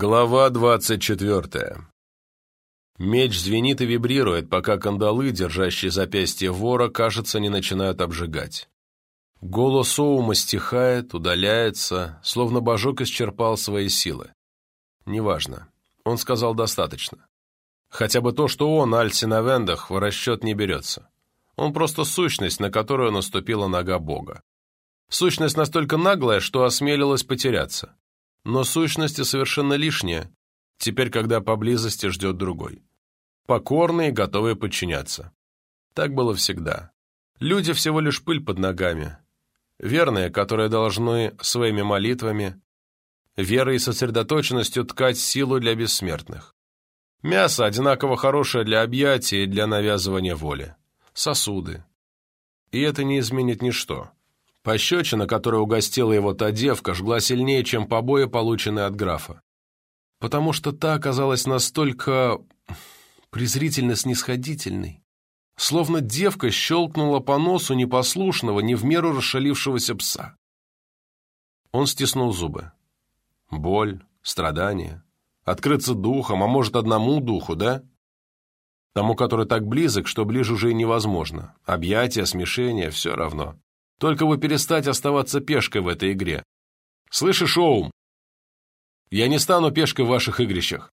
Глава двадцать четвертая. Меч звенит и вибрирует, пока кандалы, держащие запястье вора, кажется, не начинают обжигать. Голос Оума стихает, удаляется, словно божок исчерпал свои силы. Неважно. Он сказал достаточно. Хотя бы то, что он, Альси на вендах, в расчет не берется. Он просто сущность, на которую наступила нога Бога. Сущность настолько наглая, что осмелилась потеряться но сущности совершенно лишние, теперь, когда поблизости ждет другой. Покорные, готовые подчиняться. Так было всегда. Люди всего лишь пыль под ногами. Верные, которые должны своими молитвами, верой и сосредоточенностью ткать силу для бессмертных. Мясо одинаково хорошее для объятия и для навязывания воли. Сосуды. И это не изменит ничто. Пощечина, которая угостила его та девка, жгла сильнее, чем побои, полученные от графа. Потому что та оказалась настолько презрительно-снисходительной. Словно девка щелкнула по носу непослушного, не в меру расшалившегося пса. Он стиснул зубы. Боль, страдания, открыться духом, а может, одному духу, да? Тому, который так близок, что ближе уже и невозможно. Объятия, смешение, все равно. Только бы перестать оставаться пешкой в этой игре. Слышишь, Оум? Я не стану пешкой в ваших игрищах.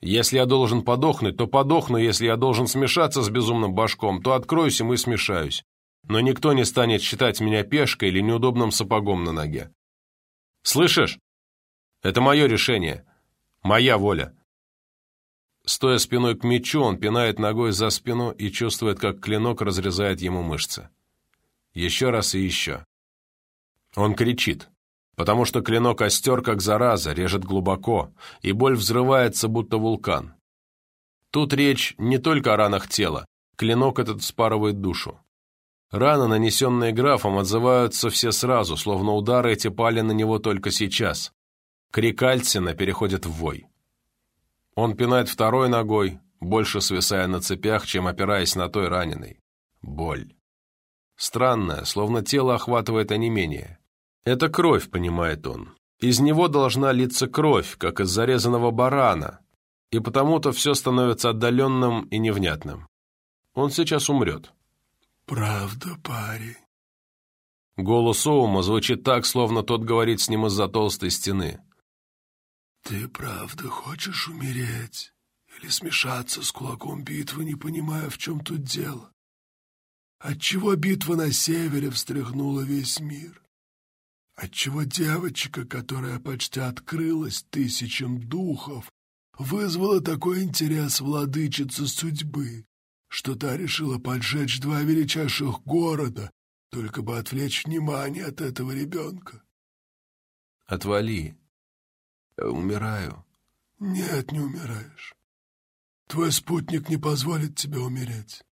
Если я должен подохнуть, то подохну, если я должен смешаться с безумным башком, то откроюсь и мы смешаюсь. Но никто не станет считать меня пешкой или неудобным сапогом на ноге. Слышишь? Это мое решение. Моя воля. Стоя спиной к мечу, он пинает ногой за спину и чувствует, как клинок разрезает ему мышцы. Еще раз и еще. Он кричит, потому что клинок остер, как зараза, режет глубоко, и боль взрывается, будто вулкан. Тут речь не только о ранах тела, клинок этот спарывает душу. Раны, нанесенные графом, отзываются все сразу, словно удары эти пали на него только сейчас. Крик Альцина переходит в вой. Он пинает второй ногой, больше свисая на цепях, чем опираясь на той раненой. Боль. Странное, словно тело охватывает онемение. Это кровь, понимает он. Из него должна литься кровь, как из зарезанного барана, и потому-то все становится отдаленным и невнятным. Он сейчас умрет. «Правда, парень?» Голос Оума звучит так, словно тот говорит с ним из-за толстой стены. «Ты правда хочешь умереть? Или смешаться с кулаком битвы, не понимая, в чем тут дело? Отчего битва на севере встряхнула весь мир? Отчего девочка, которая почти открылась тысячам духов, вызвала такой интерес владычицы судьбы, что та решила поджечь два величайших города, только бы отвлечь внимание от этого ребенка? Отвали. Я умираю. Нет, не умираешь. Твой спутник не позволит тебе умереть.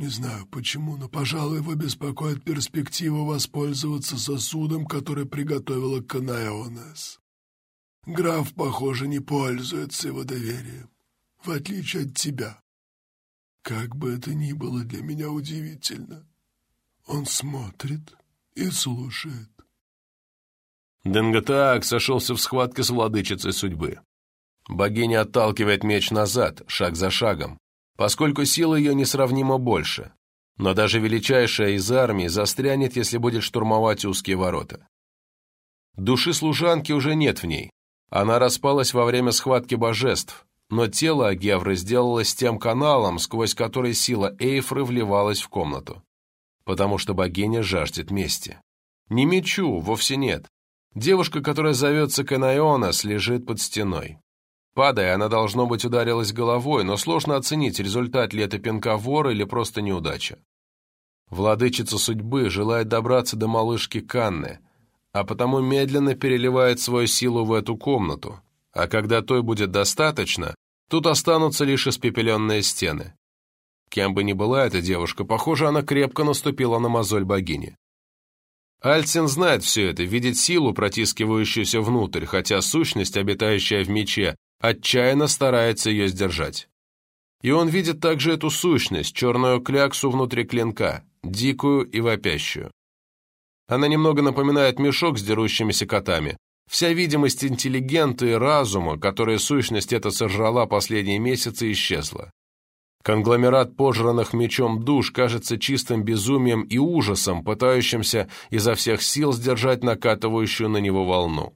Не знаю почему, но, пожалуй, его беспокоит перспектива воспользоваться сосудом, который приготовила Канаионес. Граф, похоже, не пользуется его доверием, в отличие от тебя. Как бы это ни было для меня удивительно, он смотрит и слушает. Денгатаак сошелся в схватке с владычицей судьбы. Богиня отталкивает меч назад, шаг за шагом, поскольку сила ее несравнимо больше, но даже величайшая из армий застрянет, если будет штурмовать узкие ворота. Души служанки уже нет в ней. Она распалась во время схватки божеств, но тело Агевры сделалось тем каналом, сквозь который сила Эйфры вливалась в комнату. Потому что богиня жаждет мести. Не мечу, вовсе нет. Девушка, которая зовется Канайонас, лежит под стеной. Падая, она, должно быть, ударилась головой, но сложно оценить, результат ли это пинка вора или просто неудача. Владычица судьбы желает добраться до малышки Канны, а потому медленно переливает свою силу в эту комнату, а когда той будет достаточно, тут останутся лишь испепеленные стены. Кем бы ни была эта девушка, похоже, она крепко наступила на мозоль богини. Альцин знает все это, видит силу, протискивающуюся внутрь, хотя сущность, обитающая в мече, отчаянно старается ее сдержать. И он видит также эту сущность, черную кляксу внутри клинка, дикую и вопящую. Она немного напоминает мешок с дерущимися котами, Вся видимость интеллигента и разума, которая сущность эта сожрала последние месяцы, исчезла. Конгломерат пожранных мечом душ кажется чистым безумием и ужасом, пытающимся изо всех сил сдержать накатывающую на него волну.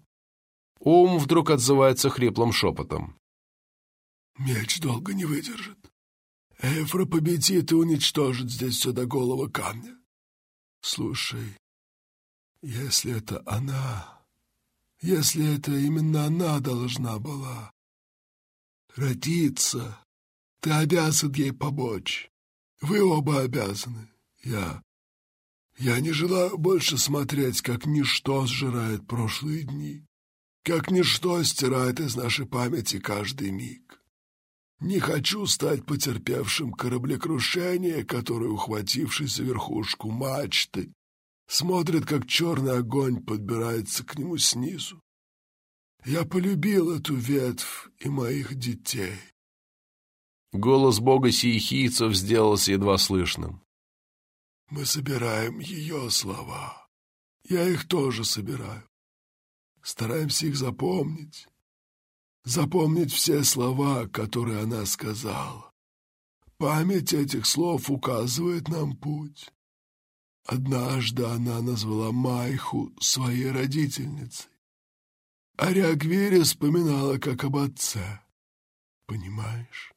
Ум вдруг отзывается хриплым шепотом. «Меч долго не выдержит. Эфра победит и уничтожит здесь все до голого камня. Слушай, если это она, если это именно она должна была родиться, ты обязан ей помочь. Вы оба обязаны. Я... Я не желаю больше смотреть, как ничто сжирает прошлые дни, как ничто стирает из нашей памяти каждый миг. Не хочу стать потерпевшим кораблекрушение, который, ухватившись за верхушку мачты, смотрит, как черный огонь подбирается к нему снизу. Я полюбил эту ветвь и моих детей. Голос бога сиехийцев сделался едва слышным. Мы собираем ее слова. Я их тоже собираю. Стараемся их запомнить. Запомнить все слова, которые она сказала. Память этих слов указывает нам путь. Однажды она назвала Майху своей родительницей. А Рягвири вспоминала как об отце. Понимаешь?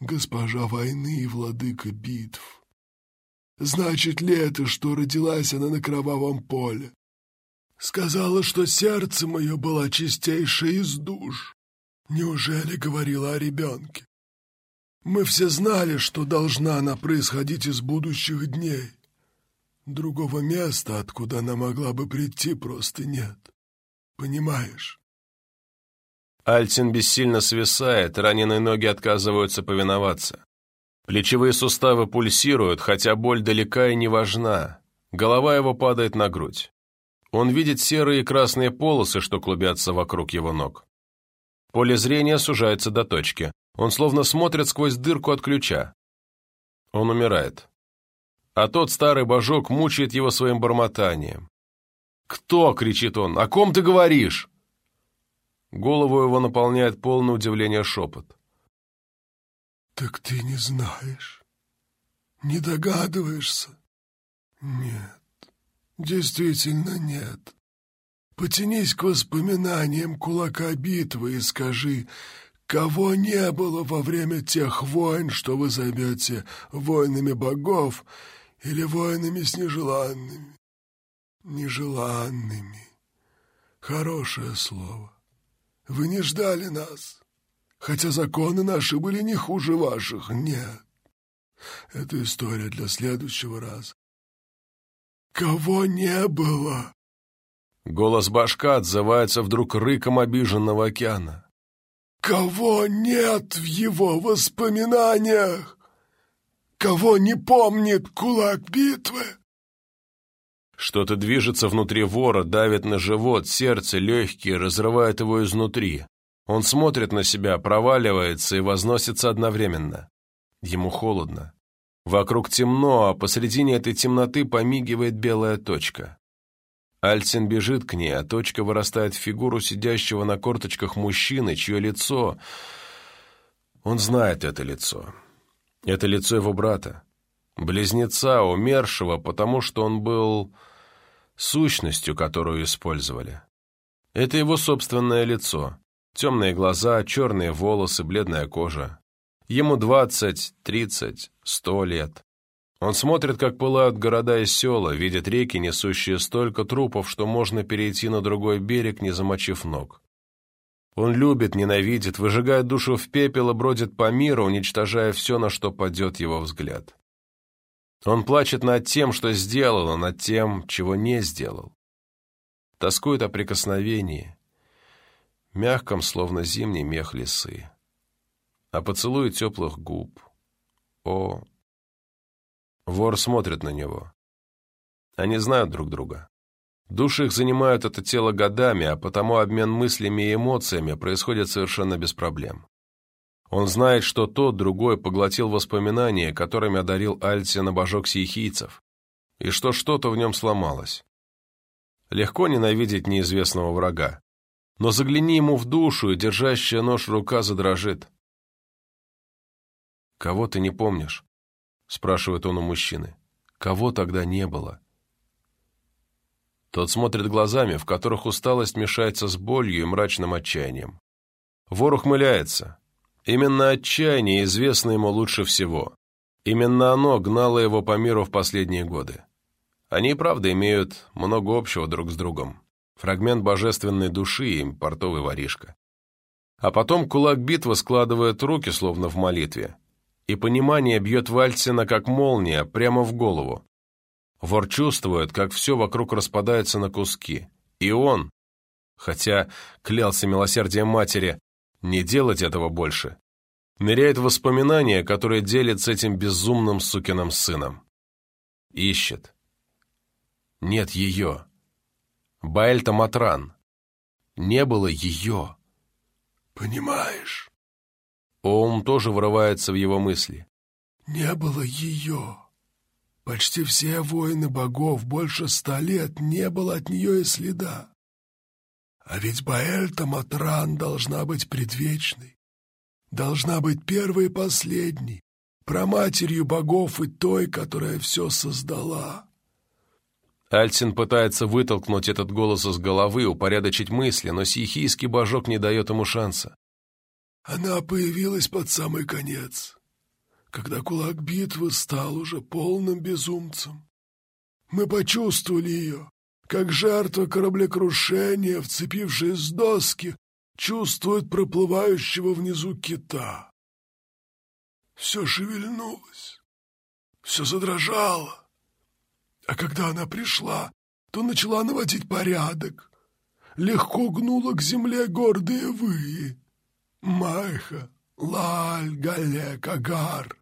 Госпожа войны и владыка битв. Значит ли это, что родилась она на кровавом поле? Сказала, что сердце мое было чистейшее из душ. Неужели говорила о ребенке? Мы все знали, что должна она происходить из будущих дней. Другого места, откуда она могла бы прийти, просто нет. Понимаешь? Альтин бессильно свисает, раненые ноги отказываются повиноваться. Плечевые суставы пульсируют, хотя боль далека и не важна. Голова его падает на грудь. Он видит серые и красные полосы, что клубятся вокруг его ног. Поле зрения сужается до точки. Он словно смотрит сквозь дырку от ключа. Он умирает а тот старый божок мучает его своим бормотанием. «Кто?» — кричит он. «О ком ты говоришь?» Голову его наполняет полное удивление шепот. «Так ты не знаешь? Не догадываешься?» «Нет, действительно нет. Потянись к воспоминаниям кулака битвы и скажи, кого не было во время тех войн, что вы зовете войнами богов, или воинами с нежеланными. Нежеланными. Хорошее слово. Вы не ждали нас, хотя законы наши были не хуже ваших. Нет. Это история для следующего раза. Кого не было? Голос башка отзывается вдруг рыком обиженного океана. Кого нет в его воспоминаниях? Кого не помнит кулак битвы? Что-то движется внутри вора, давит на живот, сердце, легкие, разрывает его изнутри. Он смотрит на себя, проваливается и возносится одновременно. Ему холодно. Вокруг темно, а посредине этой темноты помигивает белая точка. Альцин бежит к ней, а точка вырастает в фигуру сидящего на корточках мужчины, чье лицо... Он знает это лицо. Это лицо его брата, близнеца, умершего, потому что он был сущностью, которую использовали. Это его собственное лицо. Темные глаза, черные волосы, бледная кожа. Ему двадцать, тридцать, сто лет. Он смотрит, как пылают города и села, видит реки, несущие столько трупов, что можно перейти на другой берег, не замочив ног. Он любит, ненавидит, выжигает душу в пепел и бродит по миру, уничтожая все, на что падет его взгляд. Он плачет над тем, что сделал, а над тем, чего не сделал. Тоскует о прикосновении, мягком, словно зимний мех лисы, о поцелуе теплых губ. О... Вор смотрит на него. Они знают друг друга. Души их занимают это тело годами, а потому обмен мыслями и эмоциями происходит совершенно без проблем. Он знает, что тот, другой, поглотил воспоминания, которыми одарил Альтина божок сихийцев, и что что-то в нем сломалось. Легко ненавидеть неизвестного врага. но загляни ему в душу, и держащая нож рука задрожит. «Кого ты не помнишь?» — спрашивает он у мужчины. «Кого тогда не было?» Тот смотрит глазами, в которых усталость мешается с болью и мрачным отчаянием. Вор ухмыляется. Именно отчаяние известно ему лучше всего. Именно оно гнало его по миру в последние годы. Они, правда, имеют много общего друг с другом. Фрагмент божественной души и портовый воришка. А потом кулак битвы складывает руки, словно в молитве, и понимание бьет Вальцина, как молния, прямо в голову. Вор чувствует, как все вокруг распадается на куски. И он, хотя клялся милосердием матери не делать этого больше, ныряет в воспоминания, которые делит с этим безумным сукиным сыном. Ищет. Нет ее. Баэльта Матран. Не было ее. Понимаешь? Оум тоже врывается в его мысли. Не было ее. Почти все воины богов больше ста лет не было от нее и следа. А ведь Баэльта Матран должна быть предвечной, должна быть первой и последней, проматерью богов и той, которая все создала. Альцин пытается вытолкнуть этот голос из головы, упорядочить мысли, но сихийский божок не дает ему шанса. Она появилась под самый конец, когда кулак битвы стал уже полным безумцем. Мы почувствовали ее, как жертва кораблекрушения, вцепившись в доски, чувствует проплывающего внизу кита. Все шевельнулось, все задрожало. А когда она пришла, то начала наводить порядок. Легко гнула к земле гордые выи. Майха, Лаль, Галек, Агар.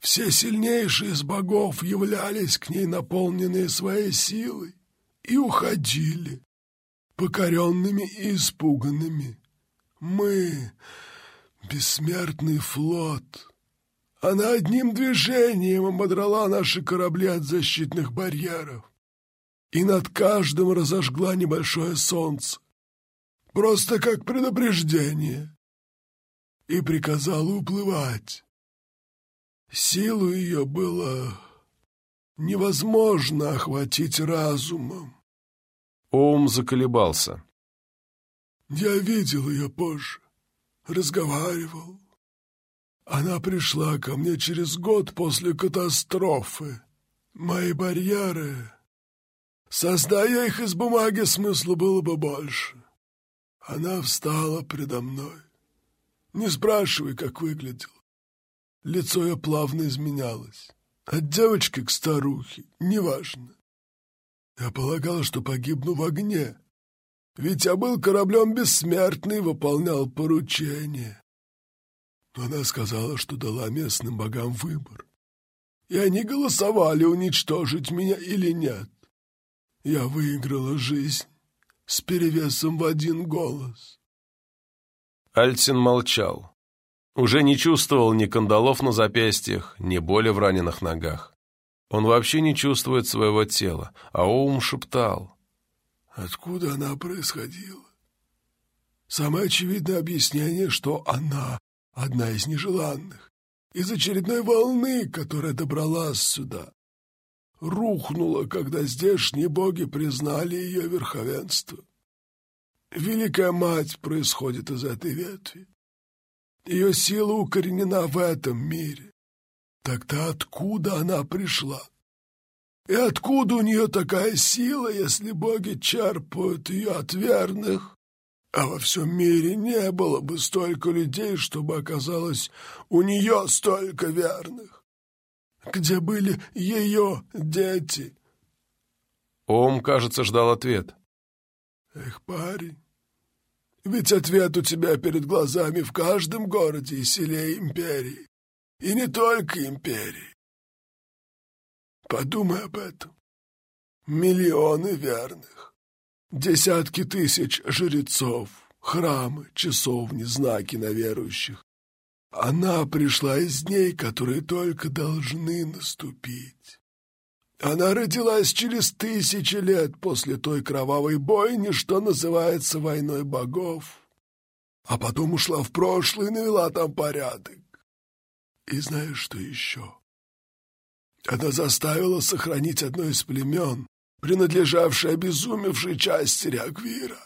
Все сильнейшие из богов являлись к ней наполненные своей силой и уходили, покоренными и испуганными. Мы — бессмертный флот. Она одним движением ободрала наши корабли от защитных барьеров и над каждым разожгла небольшое солнце, просто как предупреждение, и приказала уплывать. Силу ее было невозможно охватить разумом. Ом заколебался. Я видел ее позже, разговаривал. Она пришла ко мне через год после катастрофы. Мои барьеры... Создая их из бумаги, смысла было бы больше. Она встала предо мной. Не спрашивай, как выглядел. Лицо ее плавно изменялось. От девочки к старухе, неважно. Я полагал, что погибну в огне, ведь я был кораблем бессмертный выполнял поручение. Но она сказала, что дала местным богам выбор, и они голосовали, уничтожить меня или нет. Я выиграла жизнь с перевесом в один голос. Альцин молчал. Уже не чувствовал ни кандалов на запястьях, ни боли в раненых ногах. Он вообще не чувствует своего тела, а ум шептал. Откуда она происходила? Самое очевидное объяснение, что она одна из нежеланных, из очередной волны, которая добралась сюда. Рухнула, когда здешние боги признали ее верховенство. Великая Мать происходит из этой ветви. Ее сила укоренена в этом мире. Тогда откуда она пришла? И откуда у нее такая сила, если боги черпают ее от верных? А во всем мире не было бы столько людей, чтобы оказалось у нее столько верных. Где были ее дети? Ом, кажется, ждал ответ. Эх, парень, ведь ответ у тебя перед глазами в каждом городе и селе империи. И не только империи. Подумай об этом. Миллионы верных, десятки тысяч жрецов, храмы, часовни, знаки на верующих. Она пришла из дней, которые только должны наступить. Она родилась через тысячи лет после той кровавой бойни, что называется войной богов. А потом ушла в прошлое и навела там порядок. И знаешь, что еще? Она заставила сохранить одно из племен, принадлежавшее обезумевшей части Реаквира.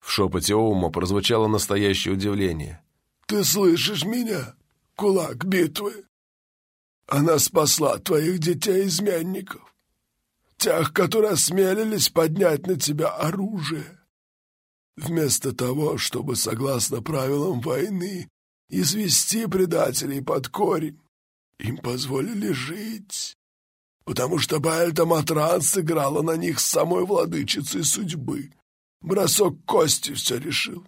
В шепоте Оума прозвучало настоящее удивление. «Ты слышишь меня, кулак битвы? Она спасла твоих детей-изменников, тех, которые осмелились поднять на тебя оружие. Вместо того, чтобы, согласно правилам войны, извести предателей под корень, им позволили жить, потому что Баэльта Матранс сыграла на них с самой владычицей судьбы. Бросок кости все решил.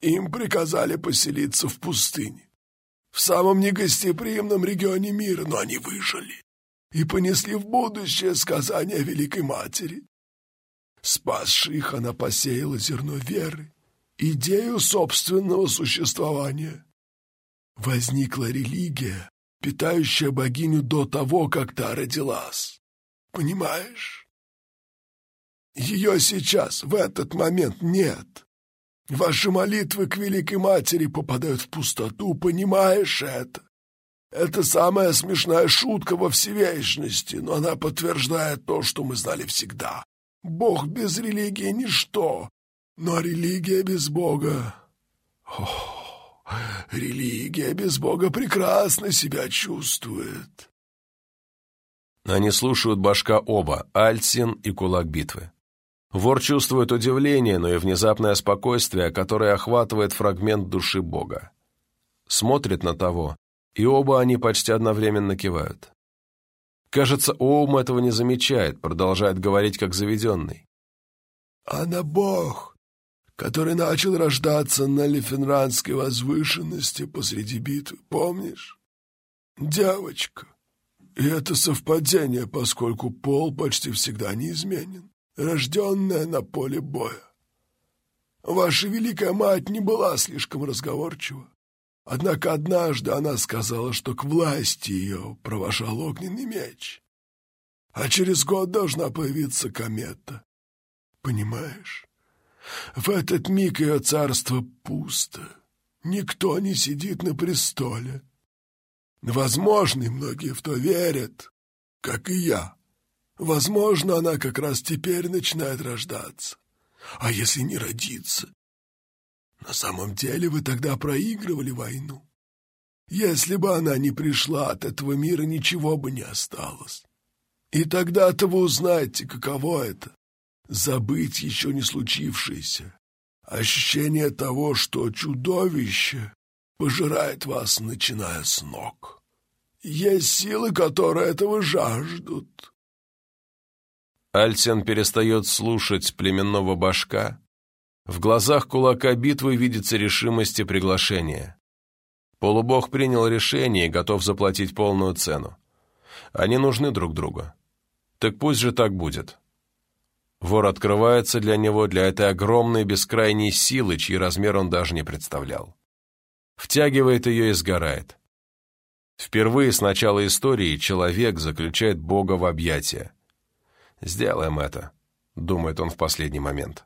Им приказали поселиться в пустыне, в самом негостеприимном регионе мира, но они выжили и понесли в будущее сказания Великой Матери. Спасши их, она посеяла зерно веры, идею собственного существования. Возникла религия, питающая богиню до того, как та родилась. Понимаешь? Ее сейчас, в этот момент, нет. Ваши молитвы к Великой Матери попадают в пустоту, понимаешь это? Это самая смешная шутка во всевечности, но она подтверждает то, что мы знали всегда. Бог без религии — ничто, но религия без Бога... Ох. Религия без Бога прекрасно себя чувствует. Они слушают башка оба, Альцин и кулак битвы. Вор чувствует удивление, но и внезапное спокойствие, которое охватывает фрагмент души Бога. Смотрит на того, и оба они почти одновременно кивают. Кажется, Оум этого не замечает, продолжает говорить как заведенный. «Она Бог, который начал рождаться на Лефенранской возвышенности посреди битвы, помнишь? Девочка. И это совпадение, поскольку пол почти всегда неизменен, рожденная на поле боя. Ваша великая мать не была слишком разговорчива. Однако однажды она сказала, что к власти ее провожал огненный меч. А через год должна появиться комета. Понимаешь? В этот миг ее царство пусто. Никто не сидит на престоле. Возможно, и многие в то верят, как и я. Возможно, она как раз теперь начинает рождаться. А если не родится? На самом деле вы тогда проигрывали войну. Если бы она не пришла, от этого мира ничего бы не осталось. И тогда-то вы узнаете, каково это забыть еще не случившееся. Ощущение того, что чудовище пожирает вас, начиная с ног. Есть силы, которые этого жаждут. Альтен перестает слушать племенного башка. В глазах кулака битвы видится решимость и приглашение. Полубог принял решение и готов заплатить полную цену. Они нужны друг другу. Так пусть же так будет. Вор открывается для него для этой огромной бескрайней силы, чьи размер он даже не представлял. Втягивает ее и сгорает. Впервые с начала истории человек заключает Бога в объятия. «Сделаем это», — думает он в последний момент.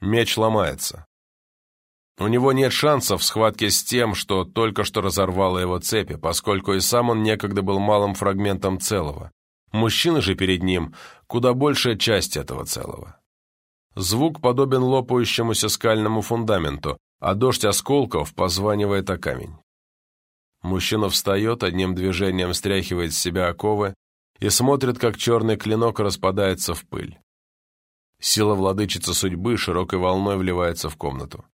Меч ломается. У него нет шансов в схватке с тем, что только что разорвало его цепи, поскольку и сам он некогда был малым фрагментом целого. Мужчина же перед ним куда большая часть этого целого. Звук подобен лопающемуся скальному фундаменту, а дождь осколков позванивает о камень. Мужчина встает, одним движением стряхивает с себя оковы и смотрит, как черный клинок распадается в пыль. Сила владычицы судьбы широкой волной вливается в комнату.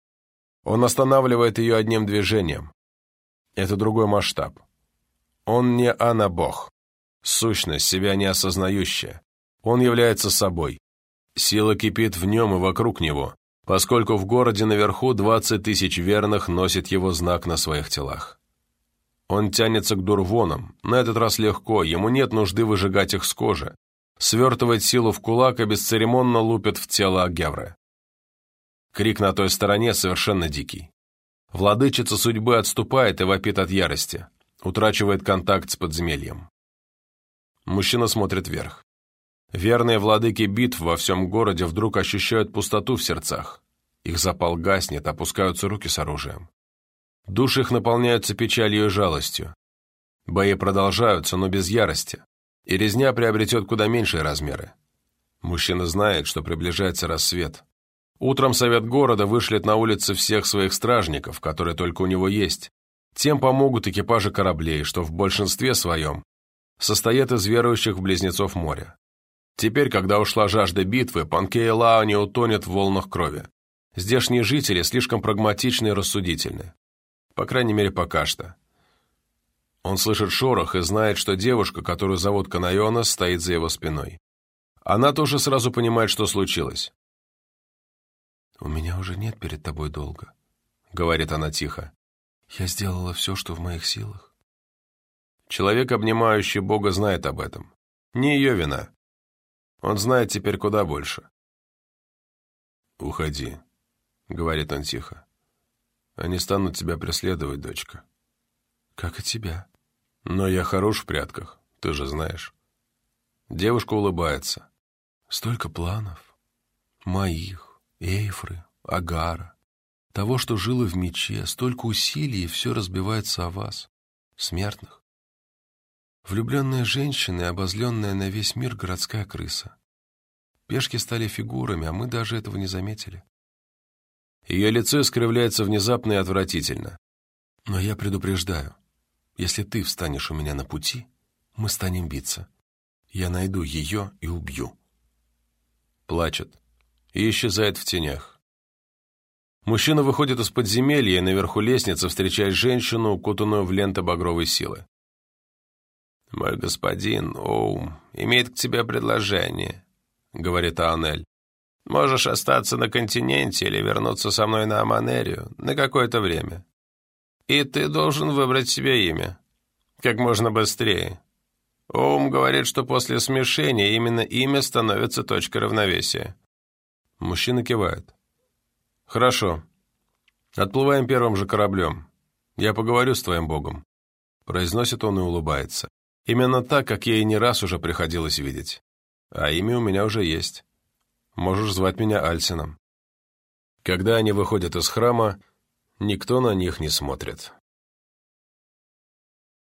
Он останавливает ее одним движением. Это другой масштаб. Он не Ана-бог сущность, себя не осознающая. Он является собой. Сила кипит в нем и вокруг него, поскольку в городе наверху 20 тысяч верных носит его знак на своих телах. Он тянется к дурвонам, на этот раз легко, ему нет нужды выжигать их с кожи. Свертывает силу в кулак и бесцеремонно лупит в тело Агевры. Крик на той стороне совершенно дикий. Владычица судьбы отступает и вопит от ярости, утрачивает контакт с подземельем. Мужчина смотрит вверх. Верные владыки битв во всем городе вдруг ощущают пустоту в сердцах. Их запал гаснет, опускаются руки с оружием. Души их наполняются печалью и жалостью. Бои продолжаются, но без ярости, и резня приобретет куда меньшие размеры. Мужчина знает, что приближается рассвет. Утром совет города вышлет на улицы всех своих стражников, которые только у него есть. Тем помогут экипажи кораблей, что в большинстве своем состоят из верующих в близнецов моря. Теперь, когда ушла жажда битвы, Панкея Лао не утонет в волнах крови. Здешние жители слишком прагматичны и рассудительны. По крайней мере, пока что. Он слышит шорох и знает, что девушка, которую зовут Канайона, стоит за его спиной. Она тоже сразу понимает, что случилось. «У меня уже нет перед тобой долга», — говорит она тихо. «Я сделала все, что в моих силах». Человек, обнимающий Бога, знает об этом. Не ее вина. Он знает теперь куда больше. «Уходи», — говорит он тихо. «Они станут тебя преследовать, дочка». «Как и тебя». «Но я хорош в прятках, ты же знаешь». Девушка улыбается. «Столько планов. Моих, Эйфры, Агара. Того, что жило в мече, столько усилий, и все разбивается о вас, смертных. Влюбленная женщина и обозленная на весь мир городская крыса. Пешки стали фигурами, а мы даже этого не заметили. Ее лицо искривляется внезапно и отвратительно. Но я предупреждаю, если ты встанешь у меня на пути, мы станем биться. Я найду ее и убью. Плачет и исчезает в тенях. Мужчина выходит из подземелья и наверху лестницы встречает женщину, укутанную в ленты багровой силы. «Мой господин, Оум, имеет к тебе предложение», — говорит Аонель. «Можешь остаться на континенте или вернуться со мной на Аманерию на какое-то время. И ты должен выбрать себе имя. Как можно быстрее. Оум говорит, что после смешения именно имя становится точкой равновесия». Мужчина кивает. «Хорошо. Отплываем первым же кораблем. Я поговорю с твоим богом», — произносит он и улыбается. Именно так, как ей не раз уже приходилось видеть. А имя у меня уже есть. Можешь звать меня Альсином. Когда они выходят из храма, никто на них не смотрит.